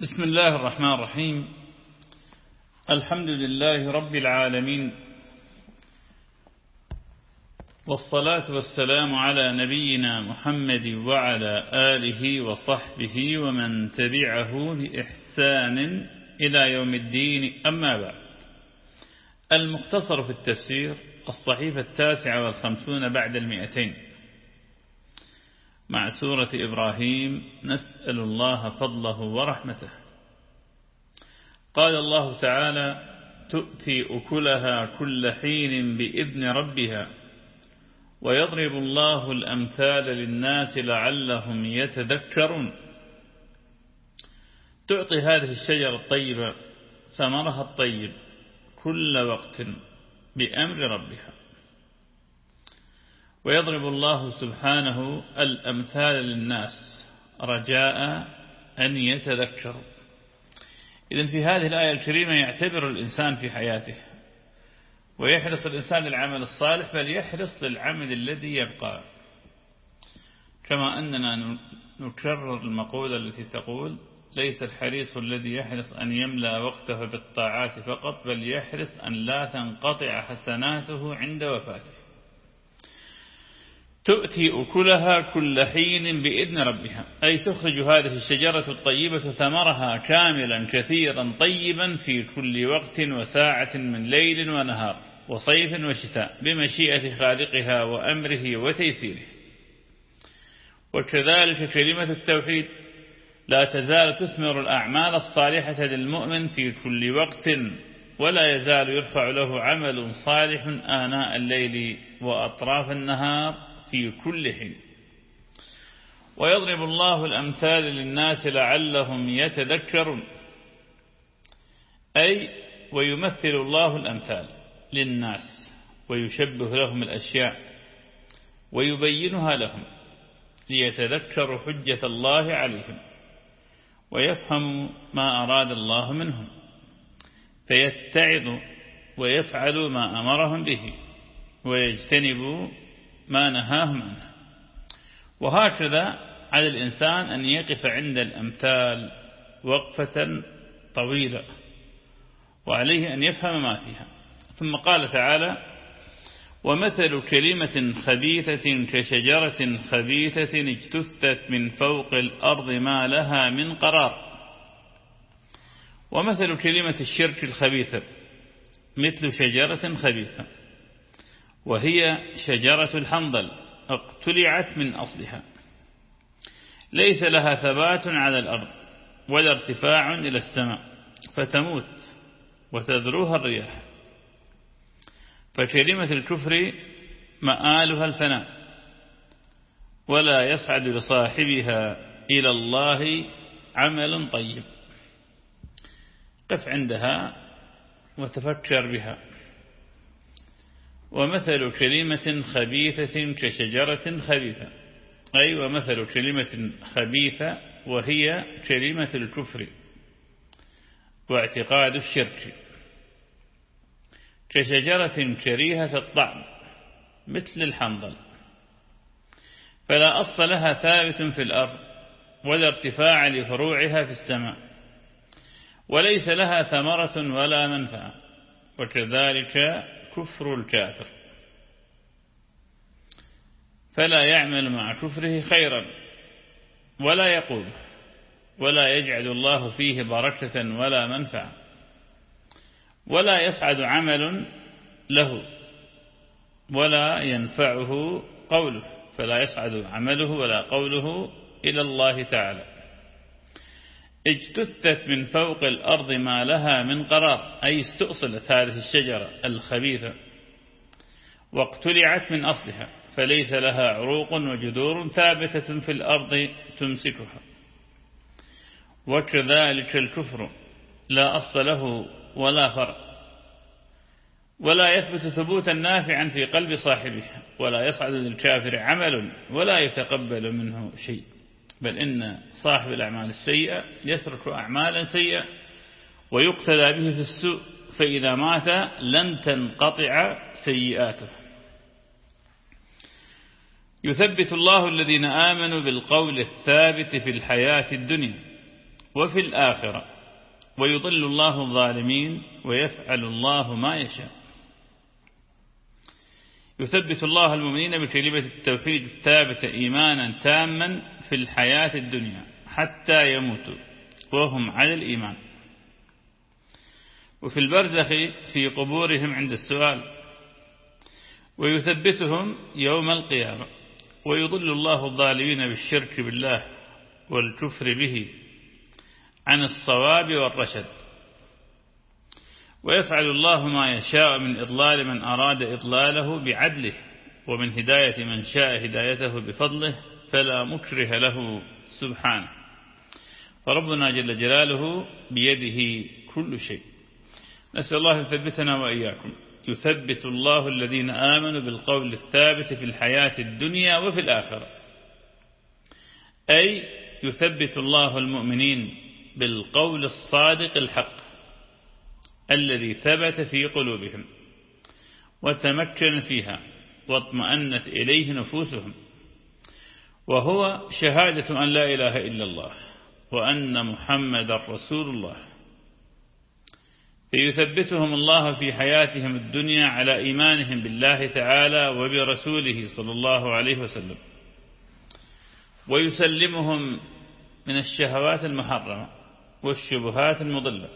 بسم الله الرحمن الرحيم. الحمد لله رب العالمين. والصلاة والسلام على نبينا محمد وعلى آله وصحبه ومن تبعه بإحسان إلى يوم الدين. أما بعد. المختصر في التفسير الصحيفة التاسعة والخمسون بعد المئتين. مع سورة إبراهيم نسأل الله فضله ورحمته. قال الله تعالى تؤتي أكلها كل حين بإذن ربها ويضرب الله الأمثال للناس لعلهم يتذكرون. تعطي هذه الشجرة الطيبة ثمرها الطيب كل وقت بأمر ربها. ويضرب الله سبحانه الأمثال للناس رجاء أن يتذكروا إذن في هذه الآية الكريمة يعتبر الإنسان في حياته ويحرص الإنسان للعمل الصالح بل يحرص للعمل الذي يبقى. كما أننا نكرر المقولة التي تقول ليس الحريص الذي يحرص أن يملأ وقته بالطاعات فقط بل يحرص أن لا تنقطع حسناته عند وفاته. تؤتي أكلها كل حين بإذن ربها. أي تخرج هذه الشجرة الطيبة ثمرها كاملا كثيرا طيبا في كل وقت وساعة من ليل ونهار وصيف وشتاء بمشيئة خالقها وأمره وتيسيره. وكذلك كلمة التوحيد لا تزال تثمر الأعمال الصالحة للمؤمن في كل وقت ولا يزال يرفع له عمل صالح آناء الليل وأطراف النهار. في كل حين ويضرب الله الأمثال للناس لعلهم يتذكرون. أي ويمثل الله الأمثال للناس ويشبه لهم الأشياء ويبينها لهم ليتذكروا حجة الله عليهم ويفهموا ما أراد الله منهم فيتعظوا ويفعلوا ما أمرهم به ويجتنبوا ما نهاهم عنه وهكذا على الإنسان أن يقف عند الأمثال وقفة طويلة وعليه أن يفهم ما فيها. ثم قال تعالى ومثل كلمة خبيثة كشجرة خبيثة اجتثت من فوق الأرض ما لها من قرار. ومثل كلمة الشرك الخبيثة مثل شجرة خبيثة. وهي شجرة الحنظل اقتلعت من أصلها. ليس لها ثبات على الأرض ولا ارتفاع إلى السماء فتموت وتذروها الرياح. فكلمة الكفر مآلها الفناء ولا يسعد لصاحبها إلى الله عمل طيب. قف عندها وتفكر بها. ومثل كلمة خبيثة كشجرة خبيثة. أي ومثل كلمة خبيثة وهي كلمة الكفر واعتقاد الشرك. كشجرة كريهة الطعم مثل الحنظل. فلا أصل لها ثابت في الأرض ولا ارتفاع لفروعها في السماء. وليس لها ثمرة ولا منفعة. وكذلك كفر الكافر. فلا يعمل مع كفره خيرا ولا يقول ولا يجعل الله فيه بركة ولا منفعة ولا يسعد عمل له ولا ينفعه قوله فلا يسعد عمله ولا قوله إلى الله تعالى. اجتثت من فوق الأرض ما لها من قرار أي استؤصلت هذه الشجرة الخبيثة واقتلعت من أصلها فليس لها عروق وجذور ثابتة في الأرض تمسكها. وكذلك الكفر لا أصل له ولا فرع ولا يثبت ثبوتا نافعا في قلب صاحبه ولا يصعد للكافر عمل ولا يتقبل منه شيء. بل إن صاحب الأعمال السيئة يترك أعمالا سيئة ويقتدى به في السوء فإذا مات لن تنقطع سيئاته. يثبت الله الذين آمنوا بالقول الثابت في الحياة الدنيا وفي الآخرة ويضل الله الظالمين ويفعل الله ما يشاء. يثبت الله المؤمنين بكلمة التوحيد الثابتة إيمانا تاما في الحياة الدنيا حتى يموتوا وهم على الإيمان. وفي البرزخ في قبورهم عند السؤال ويثبتهم يوم القيامة ويضل الله الظالمين بالشرك بالله والكفر به عن الصواب والرشد. ويفعل الله ما يشاء من إضلال من أراد إضلاله بعدله ومن هداية من شاء هدايته بفضله فلا مكره له سبحانه. فربنا جل جلاله بيده كل شيء. نسأل الله يثبتنا وإياكم. يثبت الله الذين آمنوا بالقول الثابت في الحياة الدنيا وفي الآخرة. أي يثبت الله المؤمنين بالقول الصادق الحق. الذي ثبت في قلوبهم وتمكن فيها واطمأنت إليه نفوسهم وهو شهادة أن لا إله إلا الله وأن محمد رسول الله. فيثبتهم الله في حياتهم الدنيا على إيمانهم بالله تعالى وبرسوله صلى الله عليه وسلم. ويسلمهم من الشهوات المحرمة والشبهات المضلة.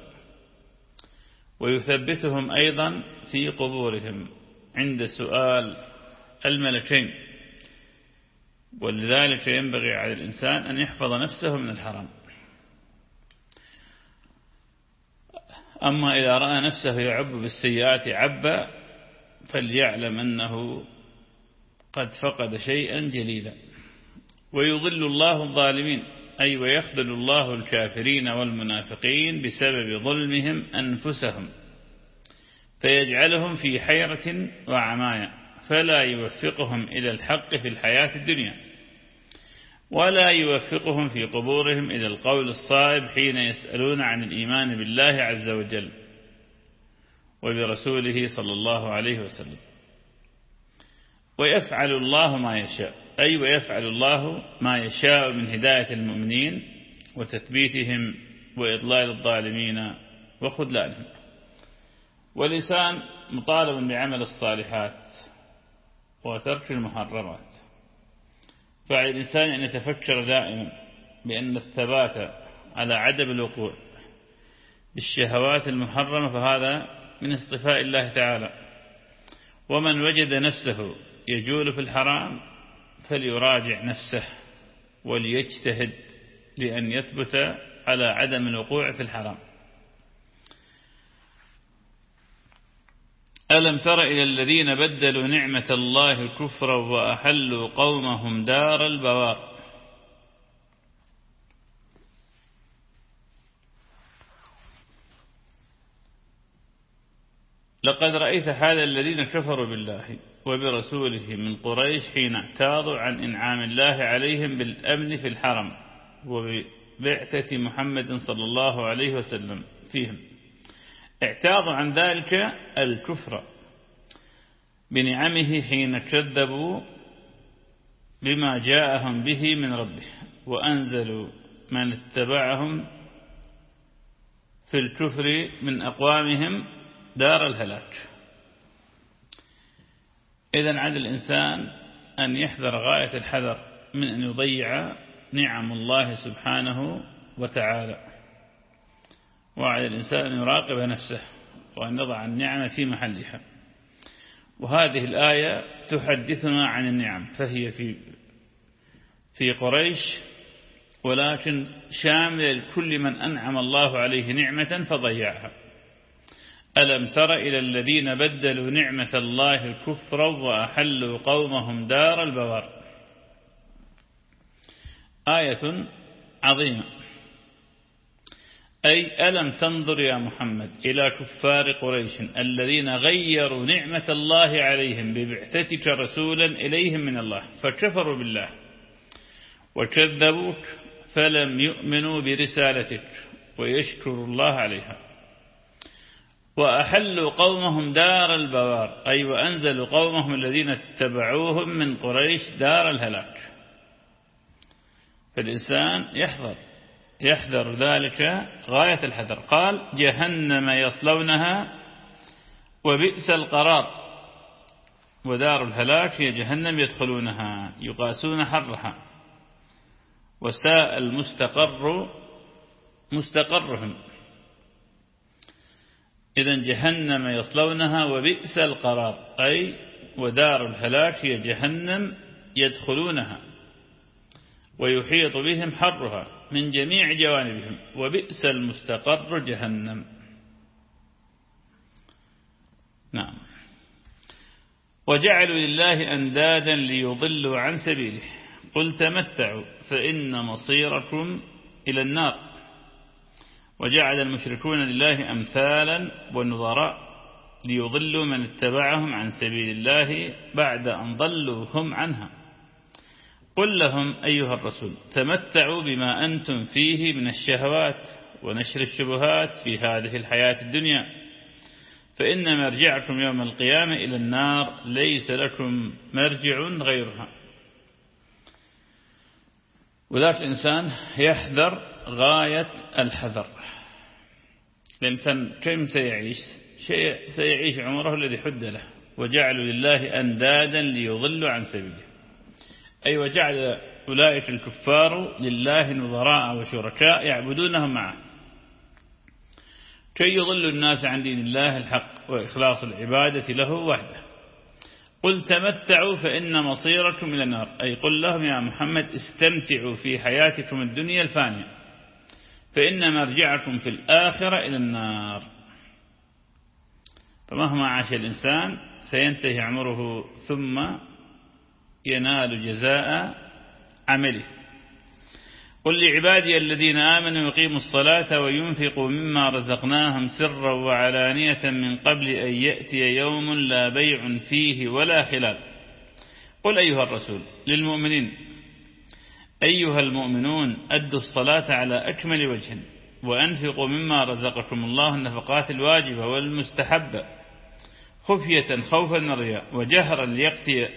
ويثبتهم أيضا في قبورهم. عند سؤال الملكين. ولذلك ينبغي على الإنسان أن يحفظ نفسه من الحرام. أما إذا رأى نفسه يعب بالسيئات عبا فليعلم أنه قد فقد شيئا جليلا. ويضل الله الظالمين. أي ويخذل الله الكافرين والمنافقين بسبب ظلمهم أنفسهم فيجعلهم في حيرة وعماية فلا يوفقهم إلى الحق في الحياة الدنيا ولا يوفقهم في قبورهم إلى القول الصائب حين يسألون عن الإيمان بالله عز وجل وبرسوله صلى الله عليه وسلم. ويفعل الله ما يشاء. أي ويفعل الله ما يشاء من هداية المؤمنين وتثبيتهم وإضلال الظالمين وخذلانهم. والإنسان مطالب بعمل الصالحات وترك المحرمات. فعلى الإنسان أن يتفكر دائما بأن الثبات على عدم الوقوع بالشهوات المحرمة فهذا من اصطفاء الله تعالى. ومن وجد نفسه يجول في الحرام فليراجع نفسه وليجتهد لأن يثبت على عدم الوقوع في الحرام. ألم تر إلى الذين بدلوا نعمة الله كفرا وأحلوا قومهم دار البوار؟ لقد رأيت حال الذين كفروا بالله وبرسوله من قريش حين اعتاضوا عن إنعام الله عليهم بالأمن في الحرم وببعثة محمد صلى الله عليه وسلم فيهم. اعتاضوا عن ذلك الكفر بنعمه حين كذبوا بما جاءهم به من ربه وأنزلوا من اتبعهم في الكفر من أقوامهم دار الهلاك. إذا عاد الإنسان أن يحذر غاية الحذر من أن يضيع نعم الله سبحانه وتعالى. وعلى الإنسان أن يراقب نفسه وأن يضع النعمة في محلها. وهذه الآية تحدثنا عن النعم فهي في في قريش ولكن شامل لكل من أنعم الله عليه نعمة فضيعها. ألم تر إلى الذين بدلوا نعمة الله كفرا وأحلوا قومهم دار البوار؟ آية عظيمة. أي ألم تنظر يا محمد إلى كفار قريش الذين غيروا نعمة الله عليهم ببعثتك رسولا إليهم من الله فكفروا بالله وكذبوك فلم يؤمنوا برسالتك ويشكروا الله عليها. وأحلوا قومهم دار البوار أي وأنزلوا قومهم الذين اتبعوهم من قريش دار الهلاك. فالإنسان يحذر يحذر ذلك غاية الحذر. قال جهنم يصلونها وبئس القرار. ودار الهلاك هي جهنم يدخلونها يقاسون حرها. وساء المستقر مستقرهم. إذا جهنم يصلونها وبئس القرار. أي ودار الهلاك هي جهنم يدخلونها ويحيط بهم حرها من جميع جوانبهم وبئس المستقر جهنم. نعم. وجعلوا لله أندادا ليضلوا عن سبيله. قل تمتعوا فإن مصيركم إلى النار. وجعل المشركون لله أمثالا ونظراء ليضلوا من اتبعهم عن سبيل الله بعد أن ضلوا هم عنها. قل لهم أيها الرسول تمتعوا بما أنتم فيه من الشهوات ونشر الشبهات في هذه الحياة الدنيا فإن مرجعكم يوم القيامة إلى النار ليس لكم مرجع غيرها. وذلك الإنسان يحذر غاية الحذر. الإنسان كم سيعيش؟ شيء سيعيش عمره الذي حد له وجعلوا لله أندادا ليضلوا عن سبيله. أي وجعل أولئك الكفار لله نظراء وشركاء يعبدونهم معه. كي يضل الناس عن دين الله الحق وإخلاص العبادة له وحده. قل تمتعوا فإن مصيركم إلى النار. أي قل لهم يا محمد استمتعوا في حياتكم الدنيا الفانية. فإن مرجعكم في الآخرة إلى النار. فمهما عاش الإنسان سينتهي عمره ثم ينال جزاء عمله. قل لعبادي الذين آمنوا يقيموا الصلاة وينفقوا مما رزقناهم سرا وعلانية من قبل أن يأتي يوم لا بيع فيه ولا خلال. قل أيها الرسول للمؤمنين أيها المؤمنون أدوا الصلاة على أكمل وجه وأنفقوا مما رزقكم الله النفقات الواجبة والمستحبة. خفية خوفا من الرياء وجهرا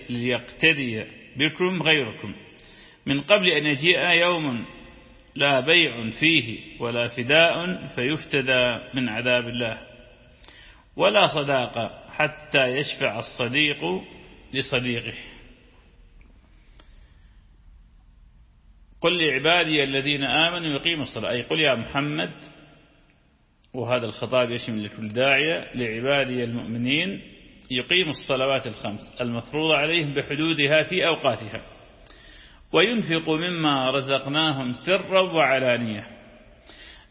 ليقتدي بكم غيركم. من قبل أن يجيء يوم لا بيع فيه ولا فداء فيفتدى من عذاب الله. ولا صداقة حتى يشفع الصديق لصديقه. قل لعبادي الذين آمنوا يقيموا الصلاة. أي قل يا محمد وهذا الخطاب يشمل لكل داعية لعبادي المؤمنين يقيموا الصلوات الخمس المفروضة عليهم بحدودها في أوقاتها. وينفق مما رزقناهم سرا وعلانية.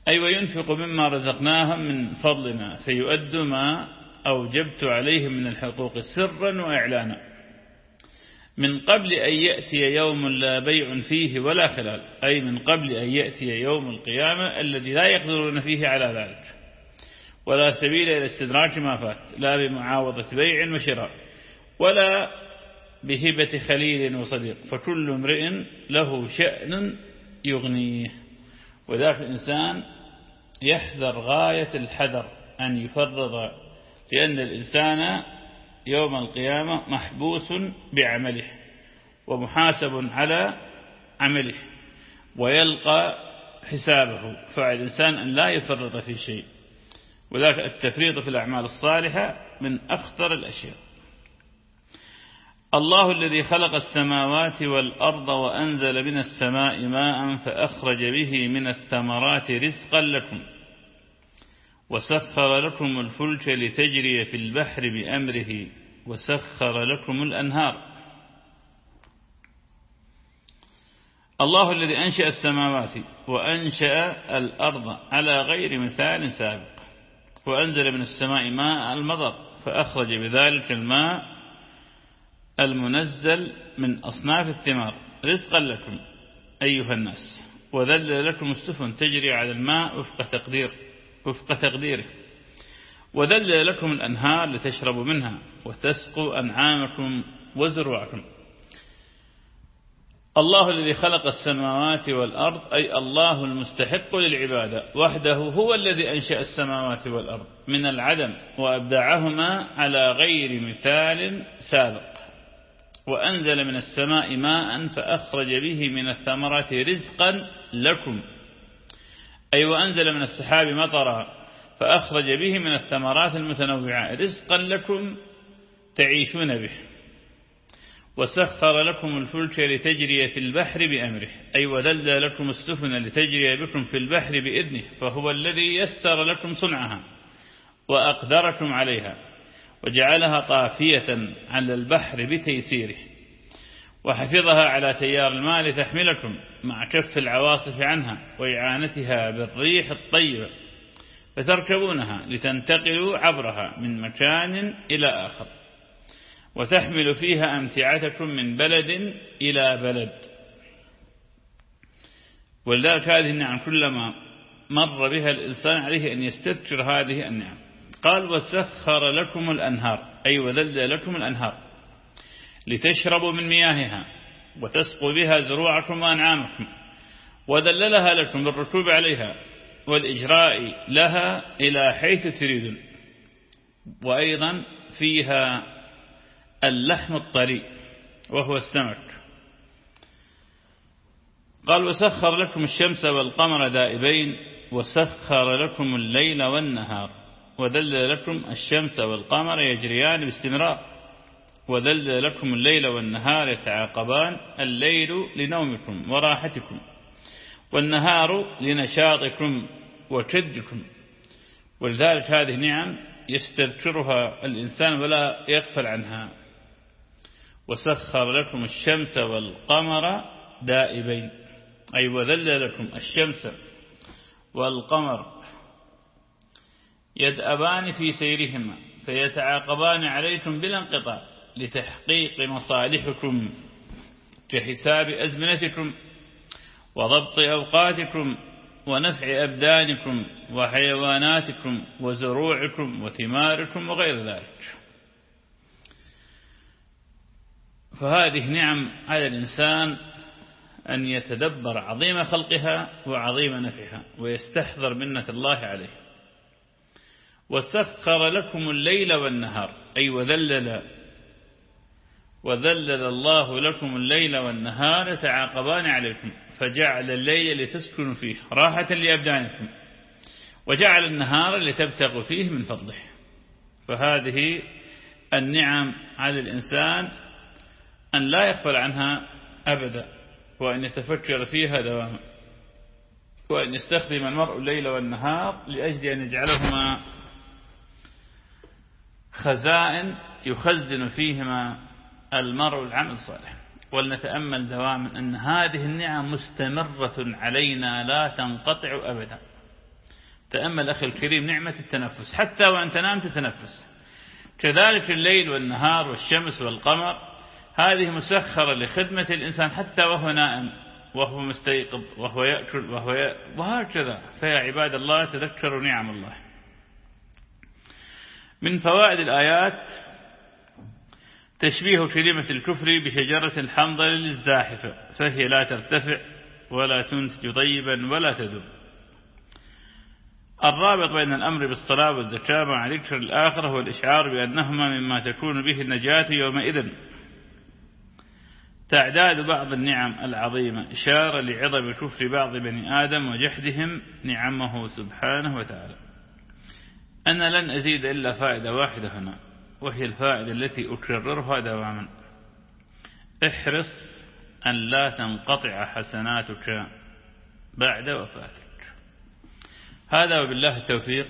أي وينفق مما رزقناهم من فضلنا فيؤد ما أوجبت عليهم من الحقوق سرا وإعلانا. من قبل أن يأتي يوم لا بيع فيه ولا خلال أي من قبل أن يأتي يوم القيامة الذي لا يقدرون فيه على ذلك. ولا سبيل إلى استدراك ما فات لا بمعاوضة بيع وشراء ولا بهبة خليل وصديق فكل امرئ له شأن يغنيه. وذاك الإنسان يحذر غاية الحذر أن يفرض لأن الإنسان يوم القيامة محبوس بعمله ومحاسب على عمله ويلقى حسابه. فالإنسان أن لا يفرط في شيء. وذلك التفريط في الأعمال الصالحة من أخطر الأشياء. الله الذي خلق السماوات والأرض وأنزل من السماء ماء فأخرج به من الثمرات رزقا لكم. وسخر لكم الفلك لتجري في البحر بأمره وسخر لكم الأنهار. الله الذي أنشأ السماوات وأنشأ الأرض على غير مثال سابق وأنزل من السماء ماء المضر فأخرج بذلك الماء المنزل من أصناف الثمار. رزقا لكم أيها الناس وذل لكم السفن تجري على الماء وفق تقدير. وفق تقديره. وذل لكم الأنهار لتشربوا منها وتسقوا أنعامكم وزروعكم. الله الذي خلق السماوات والأرض أي الله المستحق للعبادة وحده هو الذي أنشأ السماوات والأرض من العدم وأبدعهما على غير مثال سابق. وأنزل من السماء ماء فأخرج به من الثمرات رزقا لكم. أي وأنزل من السحاب مطرا فأخرج به من الثمرات المتنوعة. رزقا لكم تعيشون به. وسخر لكم الفلك لتجري في البحر بأمره. أي ودل لكم السفن لتجري بكم في البحر بإذنه. فهو الذي يسر لكم صنعها وأقدركم عليها وجعلها طافية على البحر بتيسيره. وحفظها على تيار الماء لتحملكم مع كف العواصف عنها وإعانتها بالريح الطيبة فتركبونها لتنتقلوا عبرها من مكان إلى آخر وتحمل فيها أمتعتكم من بلد إلى بلد. ولذلك هذه النعم كلما مر بها الإنسان عليه أن يستذكر هذه النعم. قال وسخر لكم الأنهار. أي وذل لكم الأنهار. لتشربوا من مياهها وتسقوا بها زروعكم وأنعامكم وذللها لكم بالركوب عليها والإجراء لها إلى حيث تريدون وأيضا فيها اللحم الطري وهو السمك قال وسخر لكم الشمس والقمر دائبين وسخر لكم الليل والنهار وذل لكم الشمس والقمر يجريان باستمرار وذل لكم الليل والنهار يتعاقبان الليل لنومكم وراحتكم والنهار لنشاطكم وكدكم ولذلك هذه نعم يستذكرها الإنسان ولا يغفل عنها وسخر لكم الشمس والقمر دائبين أي وذل لكم الشمس والقمر. يدأبان في سيرهما فيتعاقبان عليكم بلا انقطاع. لتحقيق مصالحكم كحساب أزمنتكم وضبط أوقاتكم ونفع أبدانكم وحيواناتكم وزروعكم وثماركم وغير ذلك. فهذه نعم على الإنسان أن يتدبر عظيم خلقها وعظيم نفعها ويستحضر منة الله عليه. وسخر لكم الليل والنهار أي وذلل وذلل الله لكم الليل والنهار يتعاقبان عليكم فجعل الليل لتسكنوا فيه راحة لأبدانكم وجعل النهار لتبتغوا فيه من فضله. فهذه النعم على الإنسان أن لا يغفل عنها أبدا وأن يتفكر فيها دواما وأن يستخدم المرء الليل والنهار لأجل أن يجعلهما خزائن يخزن فيهما المرء العمل الصالح ولنتأمل دواما أن هذه النعم مستمرة علينا لا تنقطع أبدا. تأمل أخي الكريم نعمة التنفس. حتى وأن تنام تتنفس. كذلك الليل والنهار والشمس والقمر هذه مسخرة لخدمة الإنسان حتى وهو نائم وهو مستيقظ وهو يأكل وهو ي... وهكذا. فيا عباد الله تذكروا نعم الله. من فوائد الآيات تشبيه كلمة الكفر بشجرة الحنظل الزاحفة فهي لا ترتفع ولا تنتج طيبا ولا تدب الرابط بين الأمر بالصلاة والزكاة مع ذكر الآخرة هو الإشعار بأنهما مما تكون به النجاة يومئذ. تعداد بعض النعم العظيمة إشارة لعظم كفر بعض بني آدم وجحدهم نعمه سبحانه وتعالى. أنا لن أزيد إلا فائدة واحدة هنا. وهي الفائدة التي أكررها دواما. احرص أن لا تنقطع حسناتك بعد وفاتك. هذا وبالله التوفيق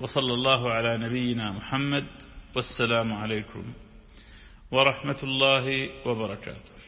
وصلى الله على نبينا محمد والسلام عليكم ورحمة الله وبركاته.